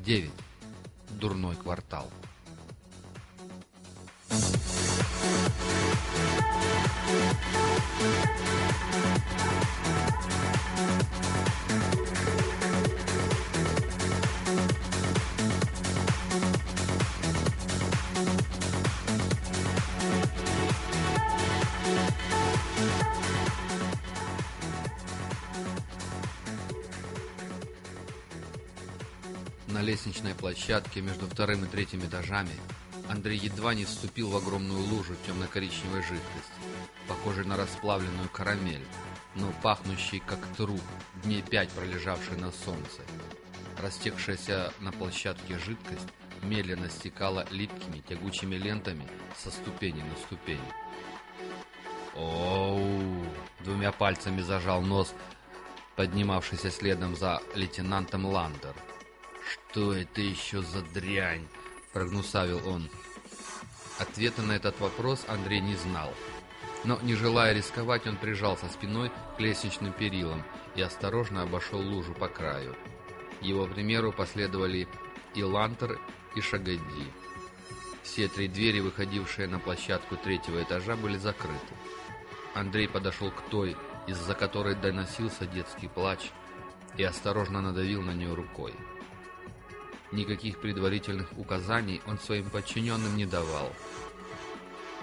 Глава 9. Дурной квартал. Площадке между вторым и третьим этажами Андрей едва не вступил в огромную лужу темно-коричневой жидкости, похожей на расплавленную карамель, но пахнущей как труп, дней пять пролежавший на солнце. Растекшаяся на площадке жидкость медленно стекала липкими тягучими лентами со ступени на ступень. Оу! Двумя пальцами зажал нос, поднимавшийся следом за лейтенантом Ландер. «Что это еще за дрянь?» — прогнусавил он. Ответа на этот вопрос Андрей не знал. Но, не желая рисковать, он прижался спиной к лестничным перилам и осторожно обошел лужу по краю. Его примеру последовали и Лантер, и Шагадди. Все три двери, выходившие на площадку третьего этажа, были закрыты. Андрей подошел к той, из-за которой доносился детский плач, и осторожно надавил на нее рукой. Никаких предварительных указаний он своим подчиненным не давал.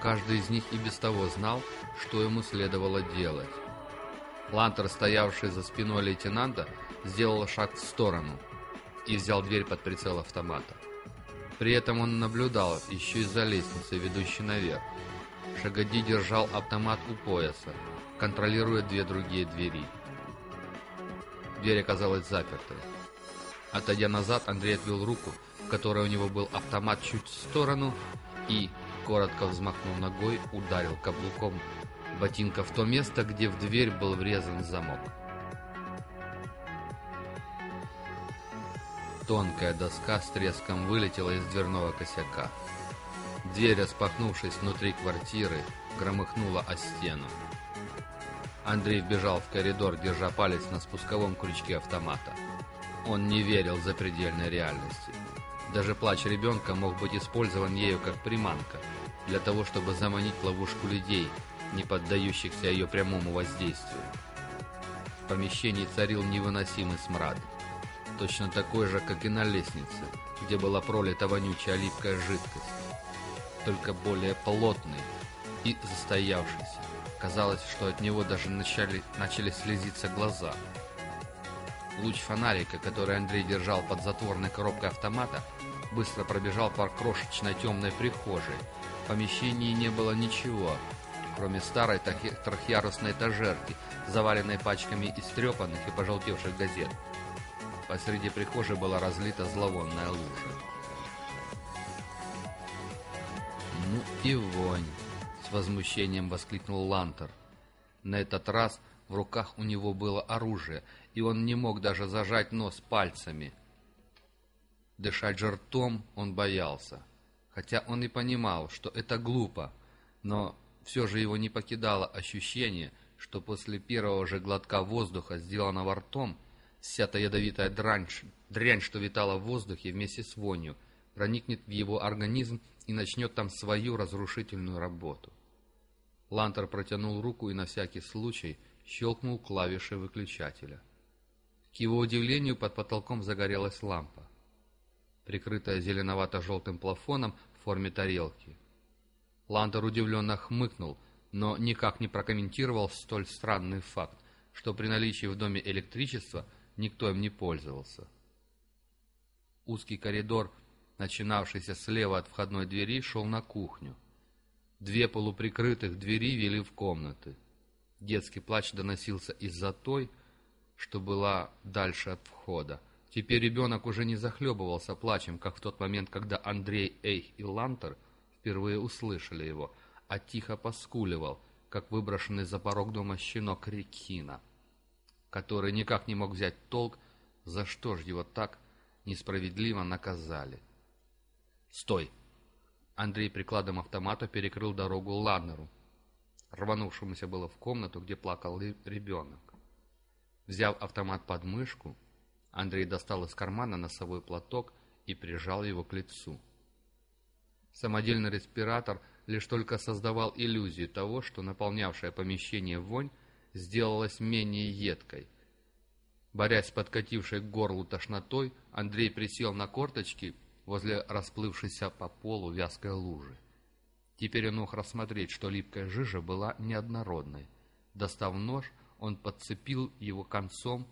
Каждый из них и без того знал, что ему следовало делать. Лантер, стоявший за спиной лейтенанта, сделал шаг в сторону и взял дверь под прицел автомата. При этом он наблюдал еще из-за лестницы, ведущей наверх. Шагоди держал автомат у пояса, контролируя две другие двери. Дверь оказалась запертой. Отойдя назад, Андрей отвел руку, в которой у него был автомат чуть в сторону, и, коротко взмахнув ногой, ударил каблуком ботинка в то место, где в дверь был врезан замок. Тонкая доска с треском вылетела из дверного косяка. Дверь, распахнувшись внутри квартиры, громыхнула о стену. Андрей вбежал в коридор, держа палец на спусковом крючке автомата. Он не верил за предельной реальности. Даже плач ребенка мог быть использован ею как приманка, для того, чтобы заманить в ловушку людей, не поддающихся ее прямому воздействию. В помещении царил невыносимый смрад, точно такой же, как и на лестнице, где была пролита вонючая липкая жидкость, только более плотный и застоявшийся. Казалось, что от него даже начали, начали слезиться глаза – Луч фонарика, который Андрей держал под затворной коробкой автомата, быстро пробежал по крошечной темной прихожей. В помещении не было ничего, кроме старой трехъярусной этажерки, заваленной пачками истрепанных и пожелтевших газет. Посреди прихожей была разлита зловонная лужа. «Ну и вонь!» — с возмущением воскликнул Лантер. На этот раз в руках у него было оружие, и он не мог даже зажать нос пальцами. Дышать же ртом он боялся, хотя он и понимал, что это глупо, но все же его не покидало ощущение, что после первого же глотка воздуха, сделанного ртом, вся та ядовитая дрянь, дрянь, что витала в воздухе вместе с вонью, проникнет в его организм и начнет там свою разрушительную работу. Лантер протянул руку и на всякий случай щелкнул клавишей выключателя. К его удивлению, под потолком загорелась лампа, прикрытая зеленовато-желтым плафоном в форме тарелки. Лантер удивленно хмыкнул, но никак не прокомментировал столь странный факт, что при наличии в доме электричества никто им не пользовался. Узкий коридор, начинавшийся слева от входной двери, шел на кухню. Две полуприкрытых двери вели в комнаты. Детский плач доносился из-за той, что была дальше от входа. Теперь ребенок уже не захлебывался плачем, как в тот момент, когда Андрей, Эйх и Лантер впервые услышали его, а тихо поскуливал, как выброшенный за порог дома щенок Рекина, который никак не мог взять толк, за что ж его так несправедливо наказали. «Стой!» Андрей прикладом автомата перекрыл дорогу Ланнеру, рванувшемуся было в комнату, где плакал ребенок. Взяв автомат под мышку, Андрей достал из кармана носовой платок и прижал его к лицу. Самодельный респиратор лишь только создавал иллюзию того, что наполнявшее помещение вонь сделалась менее едкой. Борясь с подкатившей к горлу тошнотой, Андрей присел на корточки возле расплывшейся по полу вязкой лужи. Теперь он мог рассмотреть, что липкая жижа была неоднородной. Достав нож, он подцепил его концом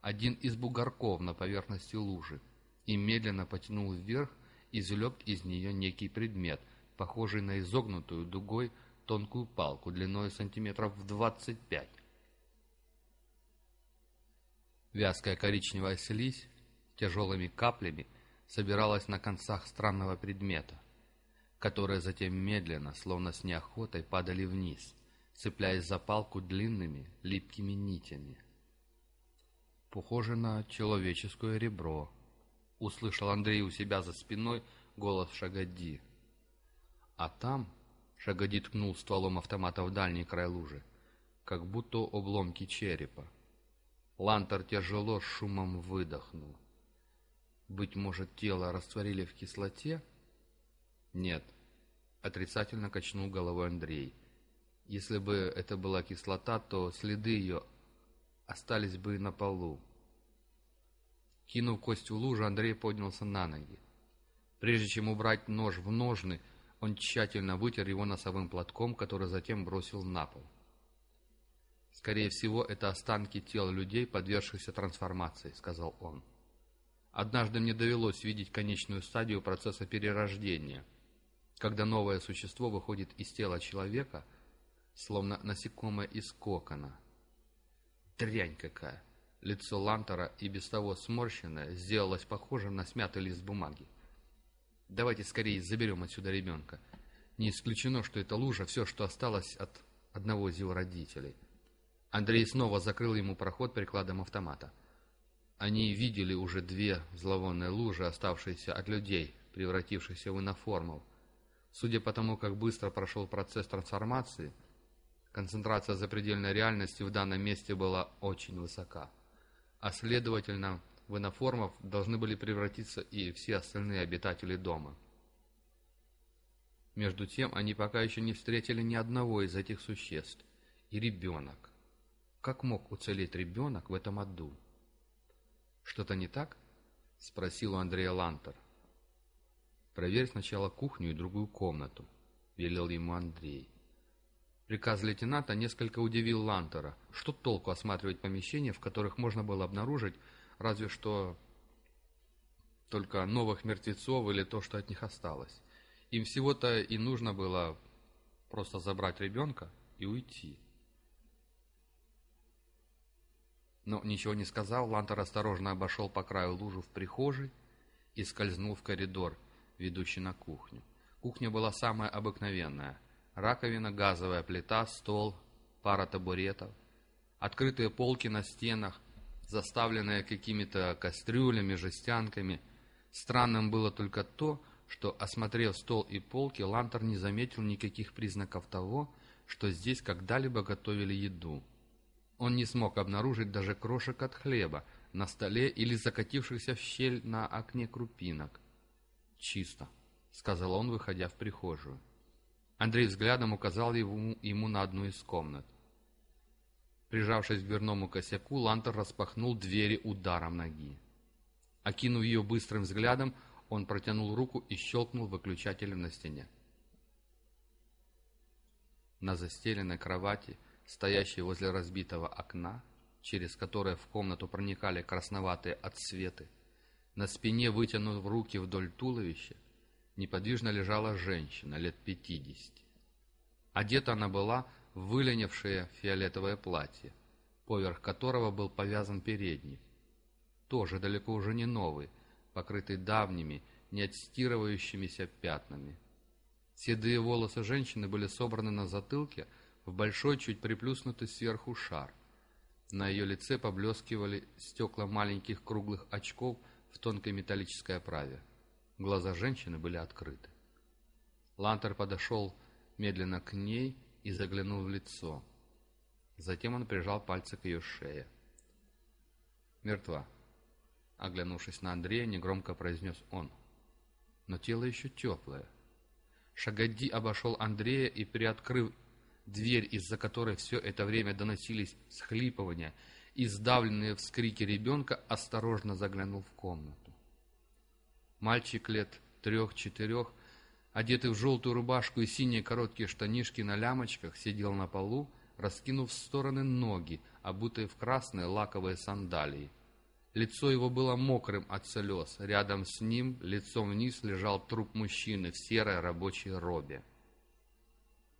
один из бугорков на поверхности лужи и медленно потянул вверх, извлек из нее некий предмет, похожий на изогнутую дугой тонкую палку длиной сантиметров в двадцать пять. Вязкая коричневая слизь тяжелыми каплями собиралась на концах странного предмета, которые затем медленно, словно с неохотой, падали вниз, цепляясь за палку длинными липкими нитями. «Похоже на человеческое ребро», — услышал Андрей у себя за спиной голос Шагоди. А там Шагоди ткнул стволом автомата в дальний край лужи, как будто обломки черепа. Лантер тяжело шумом выдохнул. Быть может, тело растворили в кислоте? Нет, отрицательно качнул головой Андрей. Если бы это была кислота, то следы ее остались бы на полу. Кинув кость в лужу, Андрей поднялся на ноги. Прежде чем убрать нож в ножны, он тщательно вытер его носовым платком, который затем бросил на пол. «Скорее всего, это останки тел людей, подвергшихся трансформации», — сказал он. Однажды мне довелось видеть конечную стадию процесса перерождения, когда новое существо выходит из тела человека, словно насекомое из кокона. Дрянь какая! Лицо Лантера, и без того сморщенное, сделалось похожим на смятый лист бумаги. Давайте скорее заберем отсюда ребенка. Не исключено, что эта лужа — все, что осталось от одного из его родителей. Андрей снова закрыл ему проход прикладом автомата. Они видели уже две зловонные лужи, оставшиеся от людей, превратившихся в иноформов. Судя по тому, как быстро прошел процесс трансформации, концентрация запредельной реальности в данном месте была очень высока. А следовательно, в иноформов должны были превратиться и все остальные обитатели дома. Между тем, они пока еще не встретили ни одного из этих существ. И ребенок. Как мог уцелеть ребенок в этом аду? «Что-то не так?» — спросил у Андрея Лантер. «Проверь сначала кухню и другую комнату», — велел ему Андрей. Приказ лейтенанта несколько удивил Лантера. Что толку осматривать помещения, в которых можно было обнаружить разве что только новых мертвецов или то, что от них осталось. Им всего-то и нужно было просто забрать ребенка и уйти. Но ничего не сказал, Лантер осторожно обошел по краю лужу в прихожей и скользнул в коридор, ведущий на кухню. Кухня была самая обыкновенная. Раковина, газовая плита, стол, пара табуретов, открытые полки на стенах, заставленная какими-то кастрюлями, жестянками. Странным было только то, что, осмотрев стол и полки, Лантер не заметил никаких признаков того, что здесь когда-либо готовили еду. Он не смог обнаружить даже крошек от хлеба на столе или закатившихся в щель на окне крупинок. «Чисто», — сказал он, выходя в прихожую. Андрей взглядом указал ему, ему на одну из комнат. Прижавшись к дверному косяку, Лантер распахнул двери ударом ноги. Окинув ее быстрым взглядом, он протянул руку и щелкнул выключателем на стене. На застеленной кровати, стоящей возле разбитого окна, через которое в комнату проникали красноватые отсветы, на спине, вытянув руки вдоль туловища, неподвижно лежала женщина лет пятидесяти. Одета она была выленившее фиолетовое платье, поверх которого был повязан передник. Тоже далеко уже не новый, покрытый давними, не отстирывающимися пятнами. Седые волосы женщины были собраны на затылке в большой, чуть приплюснутый сверху шар. На ее лице поблескивали стекла маленьких круглых очков в тонкой металлической оправе. Глаза женщины были открыты. Лантер подошел медленно к ней и заглянул в лицо. Затем он прижал пальцы к ее шее. «Мертва», Оглянувшись на Андрея, негромко произнес он. Но тело еще теплое. Шагадди обошел Андрея и, приоткрыв дверь, из-за которой все это время доносились схлипывания и сдавленные вскрики ребенка, осторожно заглянул в комнату. Мальчик лет трех-четырех, одетый в желтую рубашку и синие короткие штанишки на лямочках, сидел на полу, раскинув в стороны ноги, обутые в красные лаковые сандалии. Лицо его было мокрым от слез. Рядом с ним, лицом вниз, лежал труп мужчины в серой рабочей робе.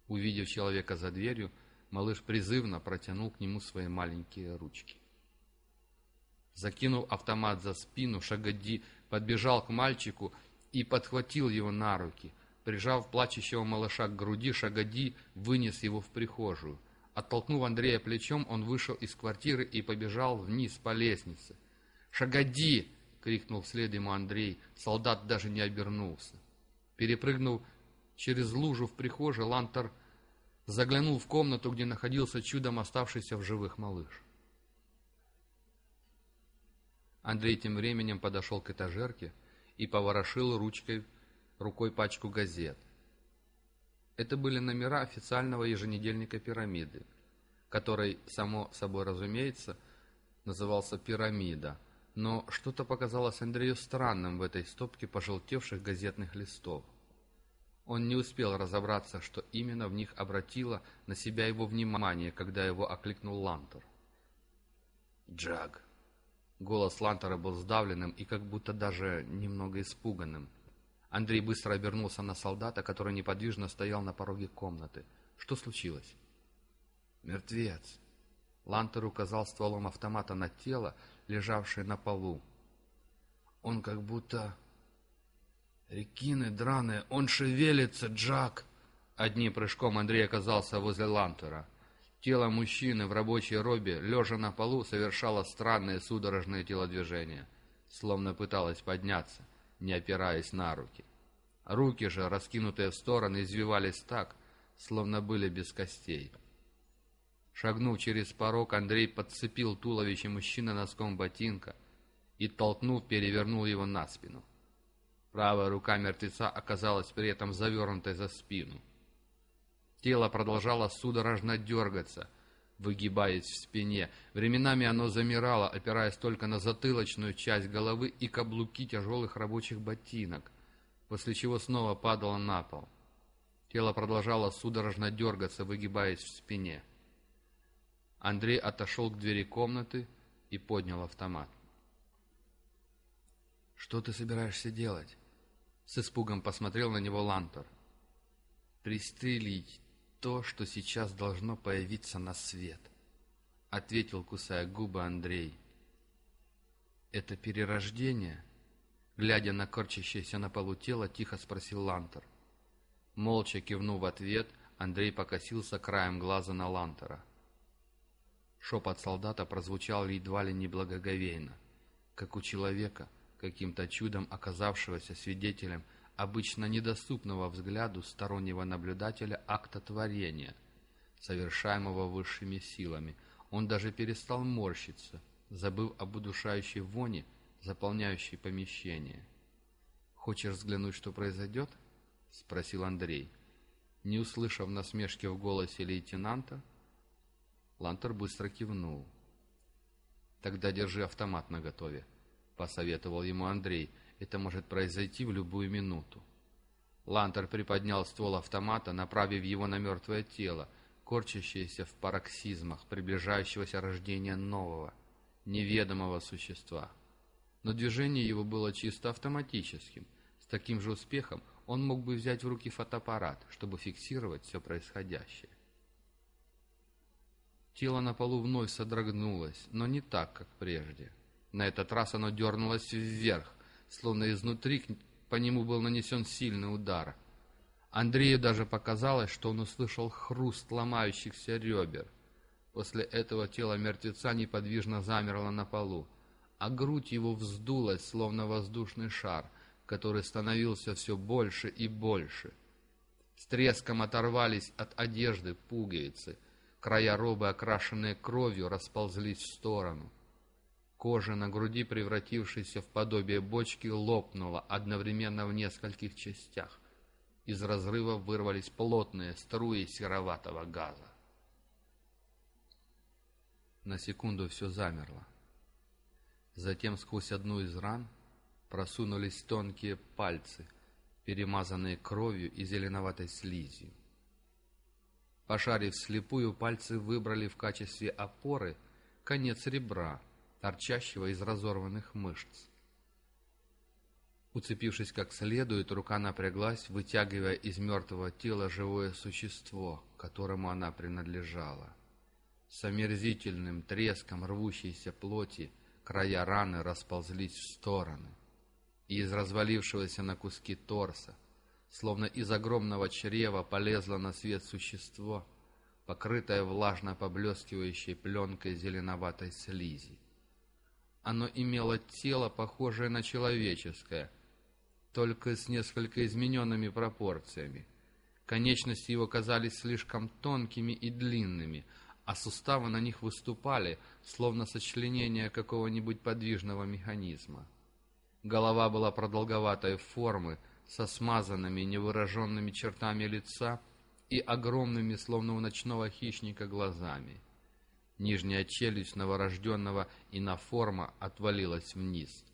Увидев человека за дверью, малыш призывно протянул к нему свои маленькие ручки. Закинув автомат за спину, Шагадди подбежал к мальчику и подхватил его на руки. Прижав плачущего малыша к груди, Шагадди вынес его в прихожую. Оттолкнув Андрея плечом, он вышел из квартиры и побежал вниз по лестнице. «Шагоди!» — крикнул вслед ему Андрей. Солдат даже не обернулся. Перепрыгнув через лужу в прихожей, Лантер заглянул в комнату, где находился чудом оставшийся в живых малыш. Андрей тем временем подошел к этажерке и поворошил ручкой, рукой пачку газет. Это были номера официального еженедельника «Пирамиды», который, само собой разумеется, назывался «Пирамида», но что-то показалось Андрею странным в этой стопке пожелтевших газетных листов. Он не успел разобраться, что именно в них обратило на себя его внимание, когда его окликнул Лантер. «Джаг!» Голос Лантера был сдавленным и как будто даже немного испуганным. Андрей быстро обернулся на солдата, который неподвижно стоял на пороге комнаты. Что случилось? «Мертвец!» Лантер указал стволом автомата на тело, лежавшее на полу. «Он как будто...» «Рекины драные, он шевелится, Джак!» Одним прыжком Андрей оказался возле Лантера. Тело мужчины в рабочей робе, лежа на полу, совершало странные судорожные телодвижения, словно пыталось подняться, не опираясь на руки. Руки же, раскинутые в стороны, извивались так, словно были без костей. Шагнув через порог, Андрей подцепил туловище мужчины носком ботинка и, толкнув, перевернул его на спину. Правая рука мертвеца оказалась при этом завернутой за спину. Тело продолжало судорожно дергаться, выгибаясь в спине. Временами оно замирало, опираясь только на затылочную часть головы и каблуки тяжелых рабочих ботинок, после чего снова падало на пол. Тело продолжало судорожно дергаться, выгибаясь в спине. Андрей отошел к двери комнаты и поднял автомат. «Что ты собираешься делать?» С испугом посмотрел на него Лантер. «Пристрелить то, что сейчас должно появиться на свет», — ответил, кусая губы Андрей. «Это перерождение?» Глядя на корчащееся на полу тело, тихо спросил Лантер. Молча кивнув в ответ, Андрей покосился краем глаза на Лантера. Шепот солдата прозвучал едва ли не благоговейно, как у человека, каким-то чудом оказавшегося свидетелем обычно недоступного взгляду стороннего наблюдателя акта творения, совершаемого высшими силами. Он даже перестал морщиться, забыв об удушающей воне, заполняющей помещение. «Хочешь взглянуть, что произойдет?» — спросил Андрей. Не услышав насмешки в голосе лейтенанта, Лантер быстро кивнул. «Тогда держи автомат наготове», — посоветовал ему Андрей. «Это может произойти в любую минуту». Лантер приподнял ствол автомата, направив его на мертвое тело, корчащееся в пароксизмах приближающегося рождения нового, неведомого существа. Но движение его было чисто автоматическим. С таким же успехом он мог бы взять в руки фотоаппарат, чтобы фиксировать все происходящее. Тело на полу вновь содрогнулось, но не так, как прежде. На этот раз оно дернулось вверх, словно изнутри по нему был нанесен сильный удар. Андрею даже показалось, что он услышал хруст ломающихся ребер. После этого тело мертвеца неподвижно замерло на полу, а грудь его вздулась, словно воздушный шар, который становился все больше и больше. С треском оторвались от одежды пуговицы — Края робы, окрашенные кровью, расползлись в сторону. Кожа на груди, превратившаяся в подобие бочки, лопнула одновременно в нескольких частях. Из разрыва вырвались плотные струи сероватого газа. На секунду все замерло. Затем сквозь одну из ран просунулись тонкие пальцы, перемазанные кровью и зеленоватой слизью. Пошарив слепую, пальцы выбрали в качестве опоры конец ребра, торчащего из разорванных мышц. Уцепившись как следует, рука напряглась, вытягивая из мертвого тела живое существо, которому она принадлежала. С омерзительным треском рвущейся плоти края раны расползлись в стороны, и из развалившегося на куски торса, словно из огромного чрева, полезло на свет существо, покрытое влажно поблескивающей пленкой зеленоватой слизи. Оно имело тело, похожее на человеческое, только с несколько измененными пропорциями. Конечности его казались слишком тонкими и длинными, а суставы на них выступали, словно сочленение какого-нибудь подвижного механизма. Голова была продолговатой формы, со смазанными невыраженными чертами лица и огромными, словно у ночного хищника, глазами. Нижняя челюсть новорожденного иноформа отвалилась вниз.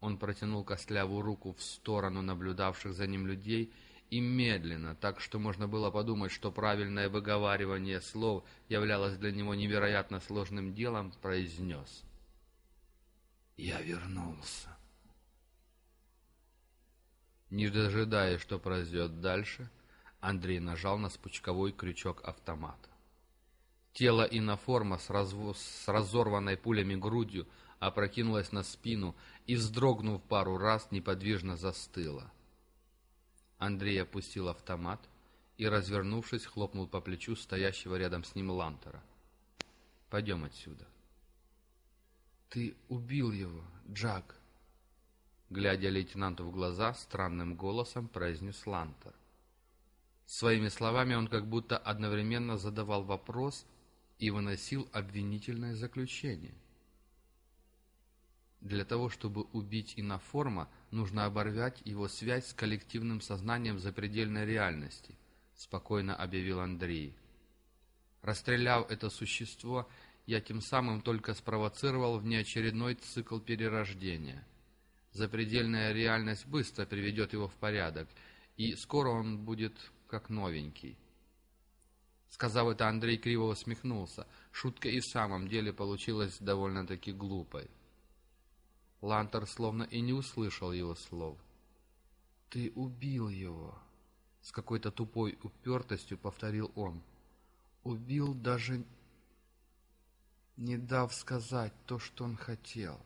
Он протянул костлявую руку в сторону наблюдавших за ним людей и медленно, так что можно было подумать, что правильное выговаривание слов являлось для него невероятно сложным делом, произнес. «Я вернулся». Не дожидаясь, что произойдет дальше, Андрей нажал на спучковой крючок автомата. Тело иноформа с, разво... с разорванной пулями грудью опрокинулось на спину и, вздрогнув пару раз, неподвижно застыло. Андрей опустил автомат и, развернувшись, хлопнул по плечу стоящего рядом с ним Лантера. «Пойдем отсюда». «Ты убил его, Джак!» Глядя лейтенанту в глаза, странным голосом произнес Лантер. Своими словами он как будто одновременно задавал вопрос и выносил обвинительное заключение. Для того, чтобы убить иноформа, нужно оборвать его связь с коллективным сознанием запредельной реальности, спокойно объявил Андрей. Расстреляв это существо, я тем самым только спровоцировал внеочередной цикл перерождения. Запредельная реальность быстро приведет его в порядок, и скоро он будет как новенький. Сказав это, Андрей криво усмехнулся. Шутка и в самом деле получилась довольно-таки глупой. Лантер словно и не услышал его слов. «Ты убил его!» С какой-то тупой упертостью повторил он. «Убил даже не дав сказать то, что он хотел».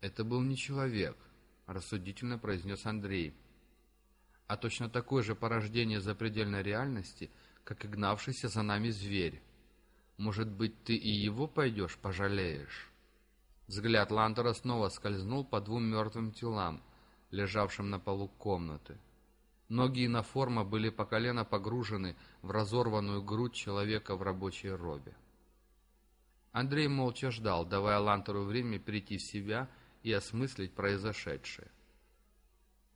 «Это был не человек», — рассудительно произнес Андрей, «а точно такое же порождение запредельной реальности, как и гнавшийся за нами зверь. Может быть, ты и его пойдешь, пожалеешь?» Взгляд Лантера снова скользнул по двум мертвым телам, лежавшим на полу комнаты. Ноги и форма были по колено погружены в разорванную грудь человека в рабочей робе. Андрей молча ждал, давая Лантеру время прийти в себя и осмыслить произошедшее.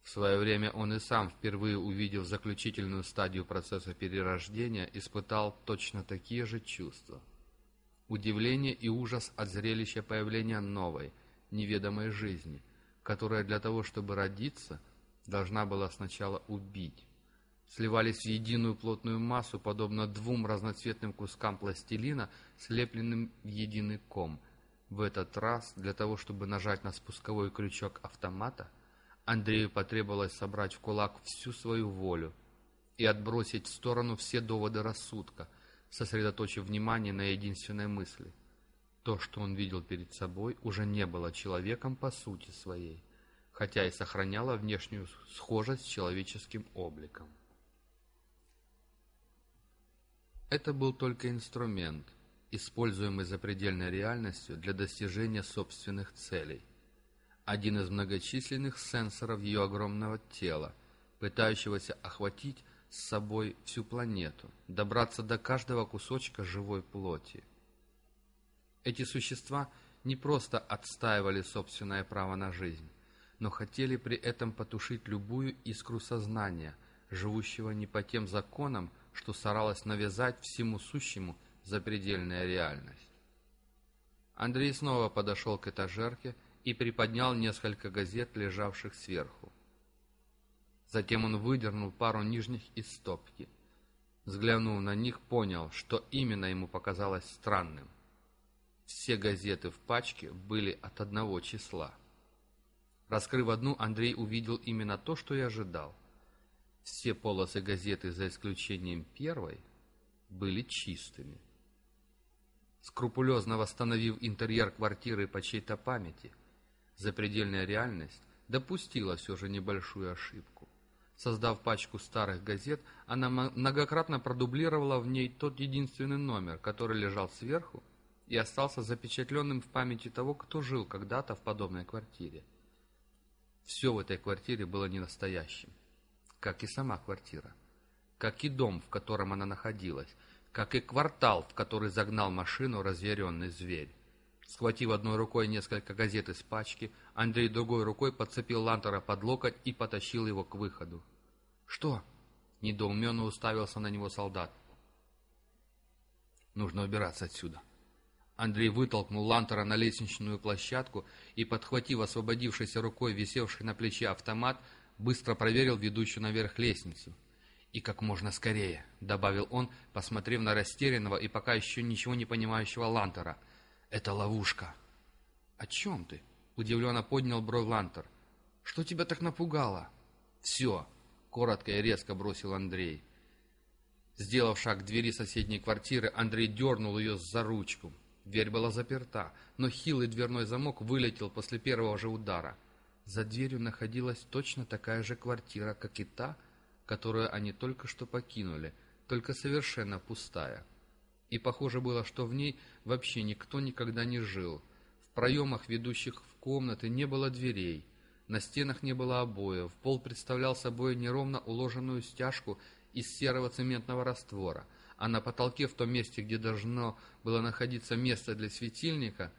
В свое время он и сам, впервые увидев заключительную стадию процесса перерождения, испытал точно такие же чувства – удивление и ужас от зрелища появления новой, неведомой жизни, которая для того, чтобы родиться, должна была сначала убить. Сливались в единую плотную массу, подобно двум разноцветным кускам пластилина, слепленным в единый ком. В этот раз, для того, чтобы нажать на спусковой крючок автомата, Андрею потребовалось собрать в кулак всю свою волю и отбросить в сторону все доводы рассудка, сосредоточив внимание на единственной мысли. То, что он видел перед собой, уже не было человеком по сути своей, хотя и сохраняло внешнюю схожесть с человеческим обликом. Это был только инструмент, используемый запредельной реальностью для достижения собственных целей. Один из многочисленных сенсоров ее огромного тела, пытающегося охватить с собой всю планету, добраться до каждого кусочка живой плоти. Эти существа не просто отстаивали собственное право на жизнь, но хотели при этом потушить любую искру сознания, живущего не по тем законам, что старалась навязать всему сущему запредельная реальность. Андрей снова подошел к этажерке и приподнял несколько газет, лежавших сверху. Затем он выдернул пару нижних из стопки. Взглянув на них, понял, что именно ему показалось странным. Все газеты в пачке были от одного числа. Раскрыв одну, Андрей увидел именно то, что и ожидал. Все полосы газеты, за исключением первой, были чистыми. Скрупулезно восстановив интерьер квартиры по чьей-то памяти, запредельная реальность допустила все же небольшую ошибку. Создав пачку старых газет, она многократно продублировала в ней тот единственный номер, который лежал сверху и остался запечатленным в памяти того, кто жил когда-то в подобной квартире. Все в этой квартире было не настоящим, как и сама квартира, как и дом, в котором она находилась, как и квартал, в который загнал машину разъяренный зверь. Схватив одной рукой несколько газет из пачки, Андрей другой рукой подцепил Лантера под локоть и потащил его к выходу. «Что?» — недоуменно уставился на него солдат. «Нужно убираться отсюда». Андрей вытолкнул Лантера на лестничную площадку и, подхватив освободившейся рукой висевший на плече автомат, быстро проверил ведущую наверх лестницу. «И как можно скорее», — добавил он, посмотрев на растерянного и пока еще ничего не понимающего Лантера — это ловушка. О чем ты? Удивленно поднял бровь Лантер. Что тебя так напугало? Все, коротко и резко бросил Андрей. Сделав шаг к двери соседней квартиры, Андрей дернул ее за ручку. Дверь была заперта, но хилый дверной замок вылетел после первого же удара. За дверью находилась точно такая же квартира, как и та, которую они только что покинули, только совершенно пустая. И похоже было, что в ней вообще никто никогда не жил. В проемах, ведущих в комнаты, не было дверей. На стенах не было обоев. Пол представлял собой неровно уложенную стяжку из серого цементного раствора. А на потолке, в том месте, где должно было находиться место для светильника,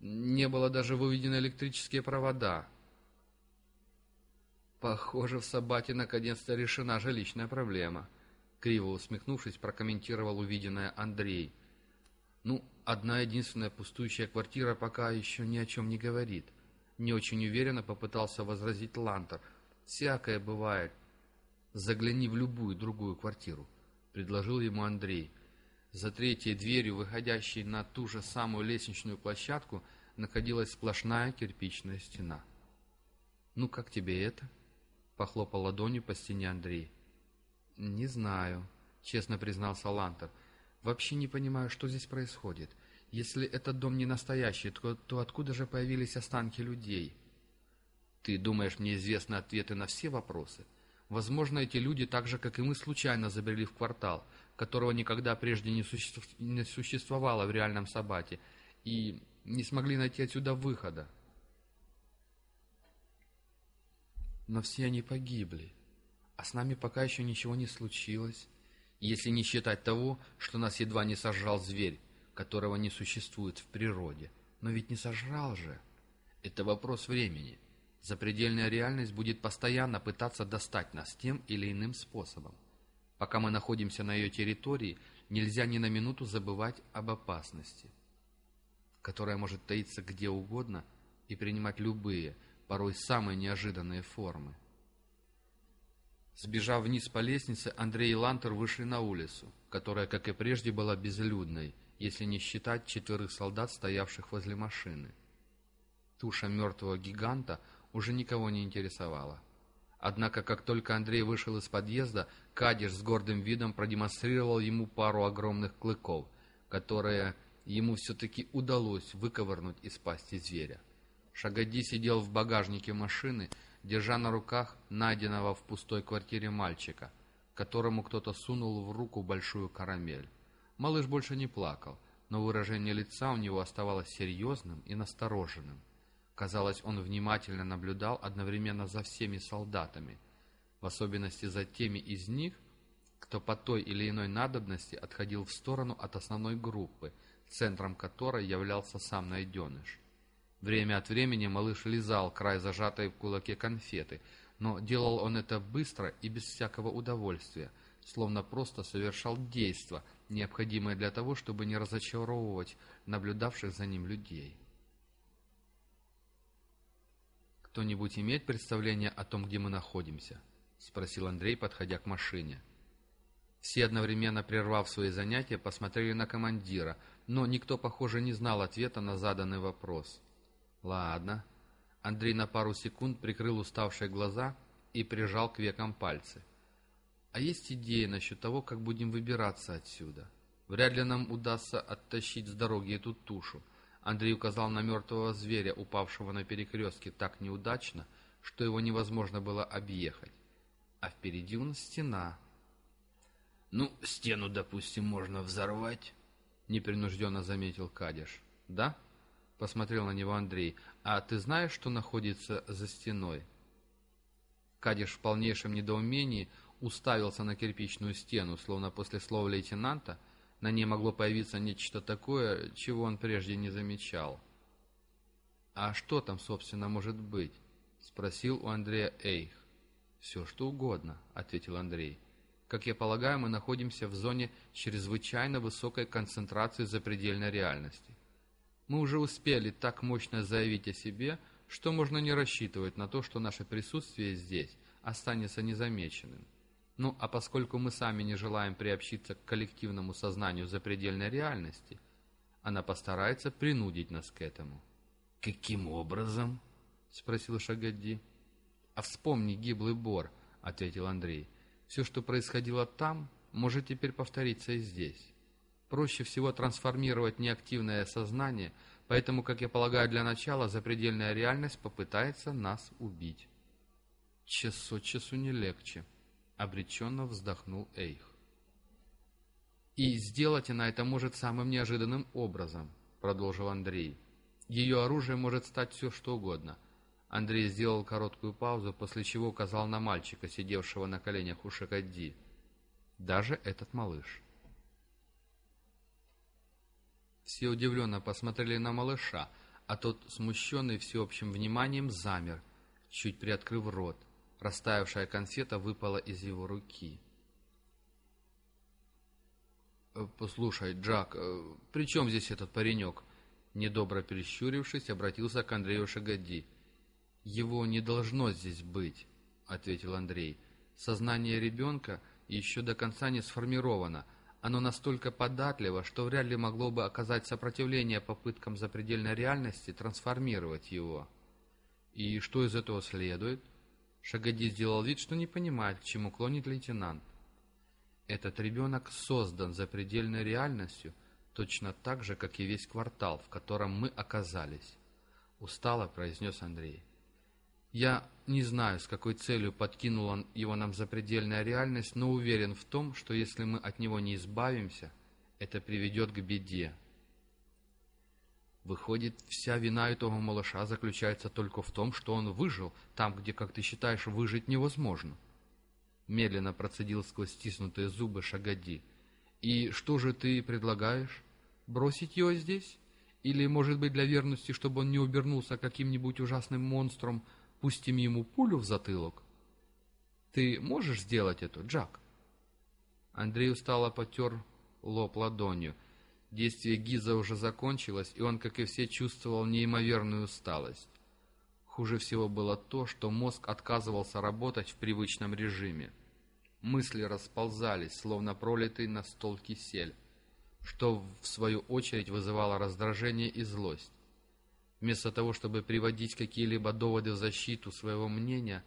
не было даже выведены электрические провода. Похоже, в Сабате наконец-то решена жилищная проблема. Криво усмехнувшись, прокомментировал увиденное Андрей. «Ну, одна единственная пустующая квартира пока еще ни о чем не говорит». Не очень уверенно попытался возразить Лантер. «Всякое бывает. Загляни в любую другую квартиру», — предложил ему Андрей. За третьей дверью, выходящей на ту же самую лестничную площадку, находилась сплошная кирпичная стена. «Ну, как тебе это?» — похлопал ладонью по стене Андрей. «Не знаю», — честно признался Лантер. «Вообще не понимаю, что здесь происходит. Если этот дом не настоящий, то, то откуда же появились останки людей?» «Ты думаешь, мне известны ответы на все вопросы? Возможно, эти люди, так же, как и мы, случайно забрели в квартал, которого никогда прежде не, суще... не существовало в реальном Сабате, и не смогли найти отсюда выхода. Но все они погибли. А с нами пока еще ничего не случилось, если не считать того, что нас едва не сожрал зверь, которого не существует в природе. Но ведь не сожрал же. Это вопрос времени. Запредельная реальность будет постоянно пытаться достать нас тем или иным способом. Пока мы находимся на ее территории, нельзя ни на минуту забывать об опасности, которая может таиться где угодно и принимать любые, порой самые неожиданные формы. Сбежав вниз по лестнице, Андрей и Лантер вышли на улицу, которая, как и прежде, была безлюдной, если не считать четверых солдат, стоявших возле машины. Туша мертвого гиганта уже никого не интересовала. Однако, как только Андрей вышел из подъезда, Кадиш с гордым видом продемонстрировал ему пару огромных клыков, которые ему все-таки удалось выковырнуть из пасти зверя. Шагоди сидел в багажнике машины, держа на руках найденного в пустой квартире мальчика, которому кто-то сунул в руку большую карамель. Малыш больше не плакал, но выражение лица у него оставалось серьезным и настороженным. Казалось, он внимательно наблюдал одновременно за всеми солдатами, в особенности за теми из них, кто по той или иной надобности отходил в сторону от основной группы, центром которой являлся сам найденыш. Время от времени малыш лизал край зажатой в кулаке конфеты, но делал он это быстро и без всякого удовольствия, словно просто совершал действо, необходимое для того, чтобы не разочаровывать наблюдавших за ним людей. «Кто-нибудь имеет представление о том, где мы находимся?» — спросил Андрей, подходя к машине. Все одновременно прервав свои занятия, посмотрели на командира, но никто, похоже, не знал ответа на заданный вопрос. «Ладно». Андрей на пару секунд прикрыл уставшие глаза и прижал к векам пальцы. «А есть идея насчет того, как будем выбираться отсюда? Вряд ли нам удастся оттащить с дороги эту тушу». Андрей указал на мертвого зверя, упавшего на перекрестке так неудачно, что его невозможно было объехать. А впереди у нас стена. «Ну, стену, допустим, можно взорвать», — непринужденно заметил Кадиш. «Да?» — посмотрел на него Андрей. «А ты знаешь, что находится за стеной?» Кадиш в полнейшем недоумении уставился на кирпичную стену, словно после слова лейтенанта на ней могло появиться нечто такое, чего он прежде не замечал. «А что там, собственно, может быть?» — спросил у Андрея Эйх. «Все, что угодно», — ответил Андрей. «Как я полагаю, мы находимся в зоне чрезвычайно высокой концентрации запредельной реальности. Мы уже успели так мощно заявить о себе, что можно не рассчитывать на то, что наше присутствие здесь останется незамеченным. Ну, а поскольку мы сами не желаем приобщиться к коллективному сознанию запредельной реальности, она постарается принудить нас к этому. «Каким образом?» — спросил Шагадди. «А вспомни гиблый бор», — ответил Андрей. «Все, что происходило там, может теперь повториться и здесь». Проще всего трансформировать неактивное сознание, поэтому, как я полагаю, для начала запредельная реальность попытается нас убить. Час от часу не легче, — обреченно вздохнул Эйх. «И сделать она это может самым неожиданным образом», — продолжил Андрей. «Ее оружие может стать все, что угодно». Андрей сделал короткую паузу, после чего указал на мальчика, сидевшего на коленях у Шакадди. «Даже этот малыш». Все удивленно посмотрели на малыша, а тот, смущенный всеобщим вниманием, замер, чуть приоткрыв рот. Растаявшая конфета выпала из его руки. «Э, «Послушай, Джак, э, при чем здесь этот паренек?» Недобро перещурившись, обратился к Андрею Шагоди. «Его не должно здесь быть», — ответил Андрей. «Сознание ребенка еще до конца не сформировано, оно настолько податливо, что вряд ли могло бы оказать сопротивление попыткам запредельной реальности трансформировать его. И что из этого следует? Шагоди сделал вид, что не понимает, к чему клонит лейтенант. Этот ребенок создан запредельной реальностью, точно так же, как и весь квартал, в котором мы оказались. Устало произнес Андрей. Я не знаю, с какой целью подкинул он его нам запредельная реальность, но уверен в том, что если мы от него не избавимся, это приведет к беде. Выходит, вся вина этого малыша заключается только в том, что он выжил там, где, как ты считаешь, выжить невозможно. Медленно процедил сквозь стиснутые зубы Шагади. И что же ты предлагаешь? Бросить его здесь? Или, может быть, для верности, чтобы он не убернулся каким-нибудь ужасным монстром, пустим ему пулю в затылок. Ты можешь сделать это, Джак?» Андрей устало потер лоб ладонью. Действие Гиза уже закончилось, и он, как и все, чувствовал неимоверную усталость. Хуже всего было то, что мозг отказывался работать в привычном режиме. Мысли расползались, словно пролитый на стол кисель, что в свою очередь вызывало раздражение и злость. Вместо того, чтобы приводить какие-либо доводы в защиту своего мнения,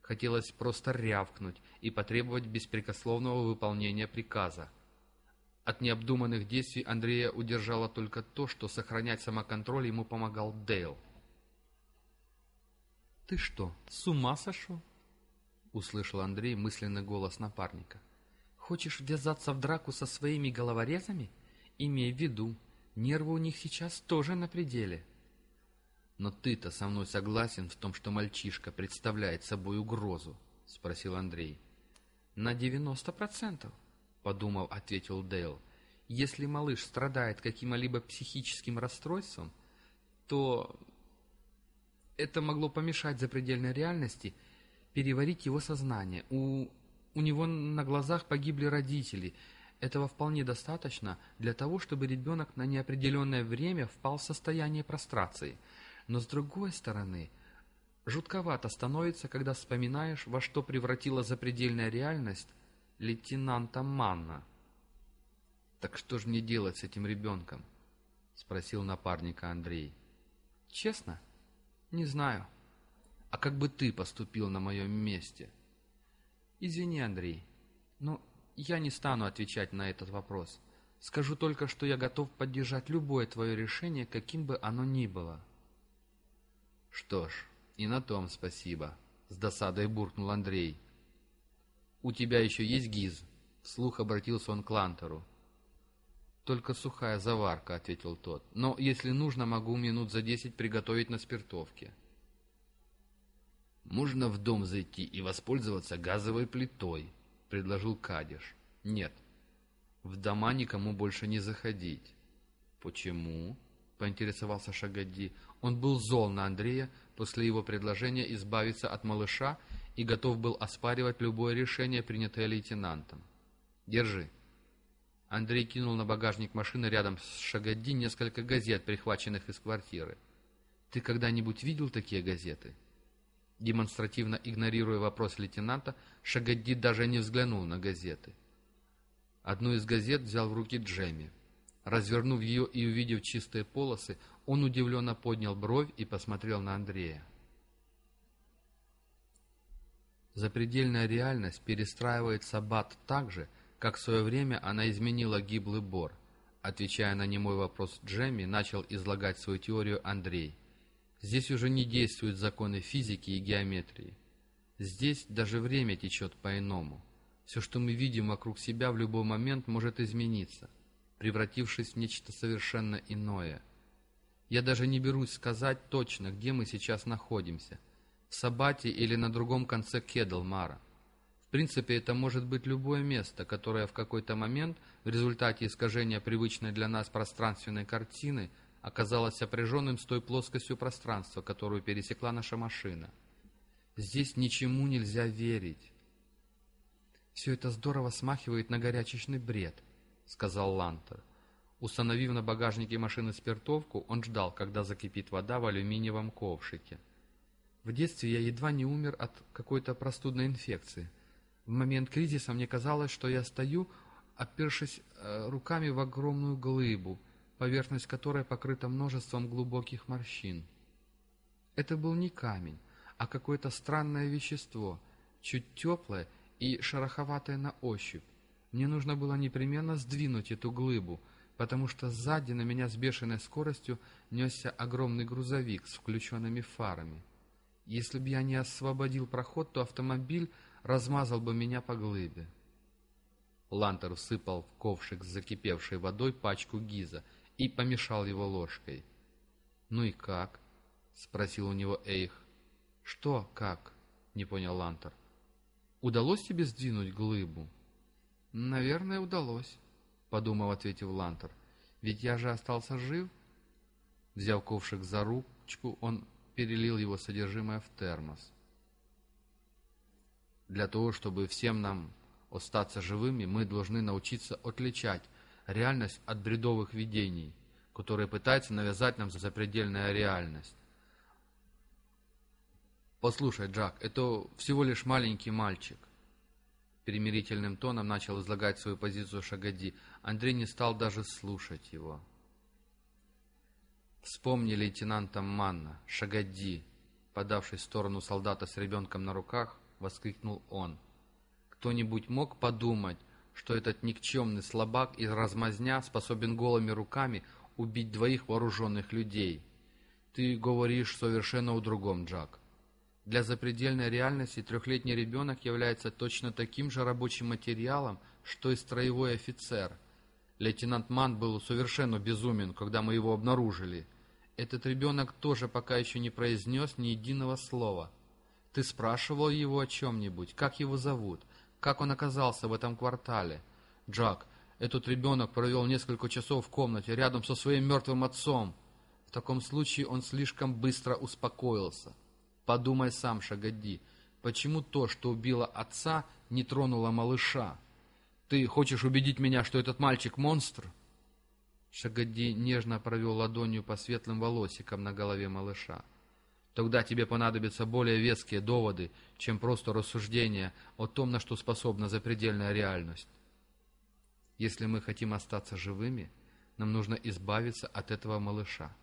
хотелось просто рявкнуть и потребовать беспрекословного выполнения приказа. От необдуманных действий Андрея удержало только то, что сохранять самоконтроль ему помогал Дейл. «Ты что, с ума сошел?» — услышал Андрей мысленный голос напарника. «Хочешь ввязаться в драку со своими головорезами? Имей в виду, нервы у них сейчас тоже на пределе». «Но ты-то со мной согласен в том, что мальчишка представляет собой угрозу?» — спросил Андрей. «На девяносто процентов», — подумав, ответил Дейл. «Если малыш страдает каким-либо психическим расстройством, то это могло помешать запредельной реальности переварить его сознание. У, у него на глазах погибли родители. Этого вполне достаточно для того, чтобы ребенок на неопределенное время впал в состояние прострации. Но с другой стороны, жутковато становится, когда вспоминаешь, во что превратила запредельная реальность лейтенанта Манна. «Так что же мне делать с этим ребенком?» — спросил напарника Андрей. «Честно?» «Не знаю. А как бы ты поступил на моем месте?» «Извини, Андрей, но я не стану отвечать на этот вопрос. Скажу только, что я готов поддержать любое твое решение, каким бы оно ни было». «Что ж, и на том спасибо», — с досадой буркнул Андрей. «У тебя еще есть гиз?» — вслух обратился он к Лантеру. «Только сухая заварка», — ответил тот. «Но, если нужно, могу минут за десять приготовить на спиртовке». «Можно в дом зайти и воспользоваться газовой плитой», — предложил Кадиш. «Нет, в дома никому больше не заходить». «Почему?» — поинтересовался Шагадди. Он был зол на Андрея после его предложения избавиться от малыша и готов был оспаривать любое решение, принятое лейтенантом. «Держи», Андрей кинул на багажник машины рядом с Шагадди несколько газет, прихваченных из квартиры. «Ты когда-нибудь видел такие газеты?» Демонстративно игнорируя вопрос лейтенанта, Шагадди даже не взглянул на газеты. Одну из газет взял в руки Джемми. Развернув ее и увидев чистые полосы, он удивленно поднял бровь и посмотрел на Андрея. Запредельная реальность перестраивает Саббат так же, как в свое время она изменила гиблый бор. Отвечая на немой вопрос Джемми, начал излагать свою теорию Андрей. Здесь уже не действуют законы физики и геометрии. Здесь даже время течет по-иному. Все, что мы видим вокруг себя, в любой момент может измениться, превратившись в нечто совершенно иное. Я даже не берусь сказать точно, где мы сейчас находимся, в Сабате или на другом конце Кедлмара. В принципе, это может быть любое место, которое в какой-то момент в результате искажения привычной для нас пространственной картины оказалось сопряженным с той плоскостью пространства, которую пересекла наша машина. Здесь ничему нельзя верить. «Все это здорово смахивает на горячечный бред», — сказал Лантер. Установив на багажнике машины спиртовку, он ждал, когда закипит вода в алюминиевом ковшике. В детстве я едва не умер от какой-то простудной инфекции. В момент кризиса мне казалось, что я стою, опершись э, руками в огромную глыбу, поверхность которой покрыта множеством глубоких морщин. Это был не камень, а какое-то странное вещество, чуть теплое и шероховатое на ощупь. Мне нужно было непременно сдвинуть эту глыбу, потому что сзади на меня с бешеной скоростью несся огромный грузовик с включенными фарами. Если бы я не освободил проход, то автомобиль размазал бы меня по глыбе. Лантер всыпал в ковшик с закипевшей водой пачку гиза и помешал его ложкой. «Ну и как?» — спросил у него Эйх. «Что как?» — не понял Лантер. «Удалось тебе сдвинуть глыбу?» «Наверное, удалось», — подумав, ответил Лантер. «Ведь я же остался жив». Взяв ковшик за ручку, он перелил его содержимое в термос. Для того, чтобы всем нам остаться живыми, мы должны научиться отличать реальность от бредовых видений, которые пытаются навязать нам запредельная реальность. «Послушай, Джак, это всего лишь маленький мальчик». Примирительным тоном начал излагать свою позицию Шагади. Андрей не стал даже слушать его. Вспомни лейтенанта Манна, Шагади, подавшись в сторону солдата с ребенком на руках, — воскликнул он. «Кто-нибудь мог подумать, что этот никчемный слабак и размазня способен голыми руками убить двоих вооруженных людей? Ты говоришь совершенно о другом, Джак. Для запредельной реальности трехлетний ребенок является точно таким же рабочим материалом, что и строевой офицер. Лейтенант Ман был совершенно безумен, когда мы его обнаружили. Этот ребенок тоже пока еще не произнес ни единого слова — ты спрашивал его о чем-нибудь? Как его зовут? Как он оказался в этом квартале? Джак, этот ребенок провел несколько часов в комнате рядом со своим мертвым отцом. В таком случае он слишком быстро успокоился. Подумай сам, Шагадди, почему то, что убило отца, не тронуло малыша? Ты хочешь убедить меня, что этот мальчик монстр? Шагадди нежно провел ладонью по светлым волосикам на голове малыша. Тогда тебе понадобятся более веские доводы, чем просто рассуждения о том, на что способна запредельная реальность. Если мы хотим остаться живыми, нам нужно избавиться от этого малыша.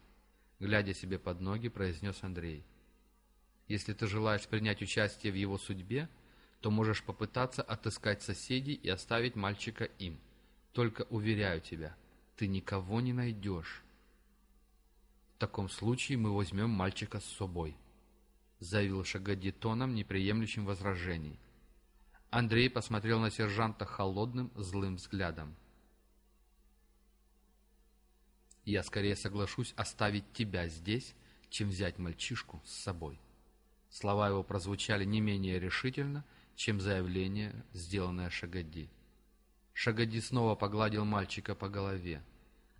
Глядя себе под ноги, произнес Андрей. Если ты желаешь принять участие в его судьбе, то можешь попытаться отыскать соседей и оставить мальчика им. Только уверяю тебя, ты никого не найдешь. В таком случае мы возьмем мальчика с собой, заявил Шагади тоном, неприемлющим возражений. Андрей посмотрел на сержанта холодным, злым взглядом. «Я скорее соглашусь оставить тебя здесь, чем взять мальчишку с собой». Слова его прозвучали не менее решительно, чем заявление, сделанное Шагади. Шагади снова погладил мальчика по голове.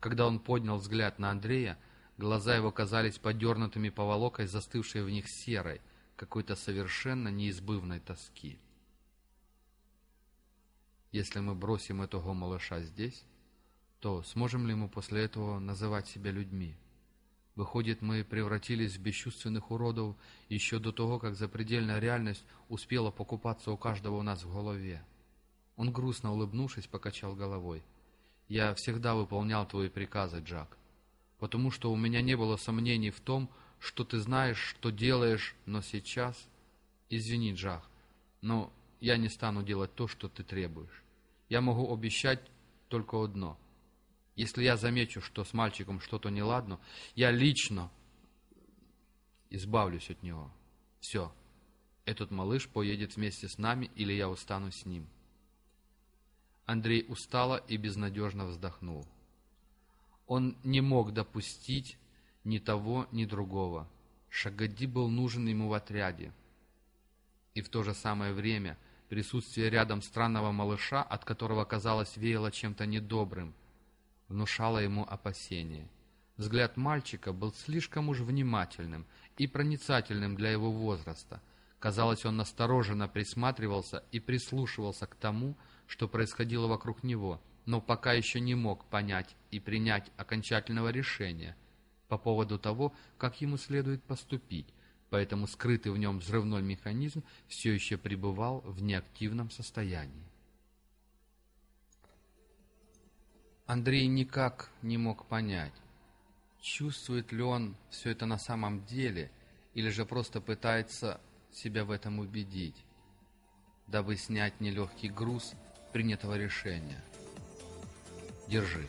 Когда он поднял взгляд на Андрея, глаза его казались подернутыми поволокой, застывшей в них серой, какой-то совершенно неизбывной тоски. Если мы бросим этого малыша здесь, то сможем ли мы после этого называть себя людьми? Выходит, мы превратились в бесчувственных уродов еще до того, как запредельная реальность успела покупаться у каждого у нас в голове. Он грустно улыбнувшись, покачал головой. «Я всегда выполнял твои приказы, Джак, потому что у меня не было сомнений в том, что ты знаешь, что делаешь, но сейчас... Извини, Джак, но я не стану делать то, что ты требуешь. Я могу обещать только одно — если я замечу, что с мальчиком что-то неладно, я лично избавлюсь от него. Все. Этот малыш поедет вместе с нами, или я устану с ним. Андрей устало и безнадежно вздохнул. Он не мог допустить ни того, ни другого. Шагади был нужен ему в отряде. И в то же самое время присутствие рядом странного малыша, от которого, казалось, веяло чем-то недобрым – внушало ему опасение. Взгляд мальчика был слишком уж внимательным и проницательным для его возраста. Казалось, он настороженно присматривался и прислушивался к тому, что происходило вокруг него, но пока еще не мог понять и принять окончательного решения по поводу того, как ему следует поступить, поэтому скрытый в нем взрывной механизм все еще пребывал в неактивном состоянии. Андрей никак не мог понять, чувствует ли он все это на самом деле, или же просто пытается себя в этом убедить, дабы снять нелегкий груз принятого решения. «Держи».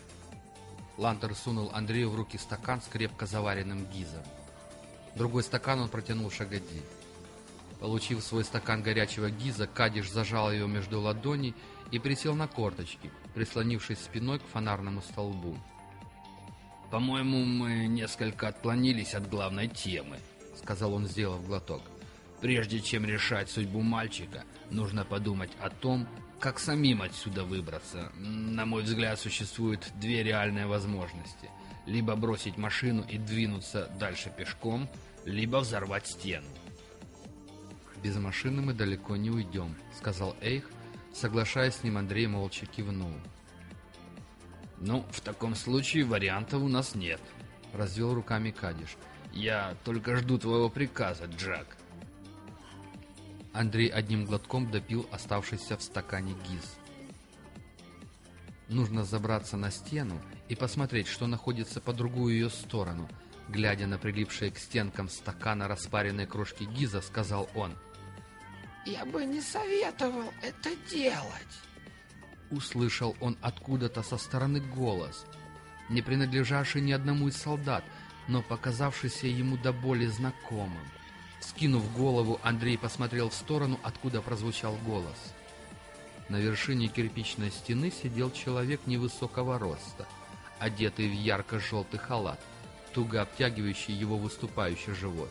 Лантер сунул Андрею в руки стакан с крепко заваренным гизом. Другой стакан он протянул Шагади. Получив свой стакан горячего гиза, Кадиш зажал ее между ладоней и присел на корточки, прислонившись спиной к фонарному столбу. «По-моему, мы несколько отклонились от главной темы», — сказал он, сделав глоток. «Прежде чем решать судьбу мальчика, нужно подумать о том, как самим отсюда выбраться. На мой взгляд, существует две реальные возможности. Либо бросить машину и двинуться дальше пешком, либо взорвать стену. «Без машины мы далеко не уйдем», — сказал Эйх, Соглашаясь с ним, Андрей молча кивнул. «Ну, в таком случае вариантов у нас нет», — развел руками Кадиш. «Я только жду твоего приказа, Джак». Андрей одним глотком допил оставшийся в стакане гиз. Нужно забраться на стену и посмотреть, что находится по другую ее сторону. Глядя на прилипшие к стенкам стакана распаренные крошки гиза, сказал он — я бы не советовал это делать. Услышал он откуда-то со стороны голос, не принадлежавший ни одному из солдат, но показавшийся ему до боли знакомым. Скинув голову, Андрей посмотрел в сторону, откуда прозвучал голос. На вершине кирпичной стены сидел человек невысокого роста, одетый в ярко-желтый халат, туго обтягивающий его выступающий живот.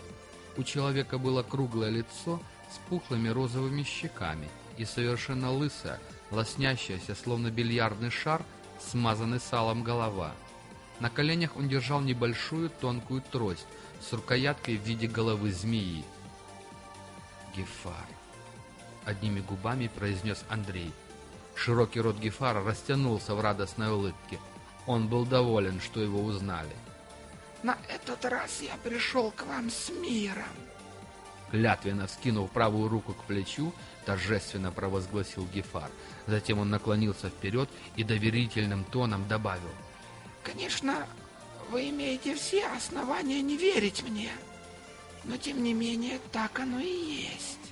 У человека было круглое лицо с пухлыми розовыми щеками и совершенно лысая, лоснящаяся, словно бильярдный шар, смазанный салом голова. На коленях он держал небольшую тонкую трость с рукояткой в виде головы змеи. «Гефар», — одними губами произнес Андрей. Широкий рот Гефара растянулся в радостной улыбке. Он был доволен, что его узнали. «На этот раз я пришел к вам с миром!» Клятвенно вскинув правую руку к плечу, торжественно провозгласил Гефар. Затем он наклонился вперед и доверительным тоном добавил. «Конечно, вы имеете все основания не верить мне, но тем не менее так оно и есть».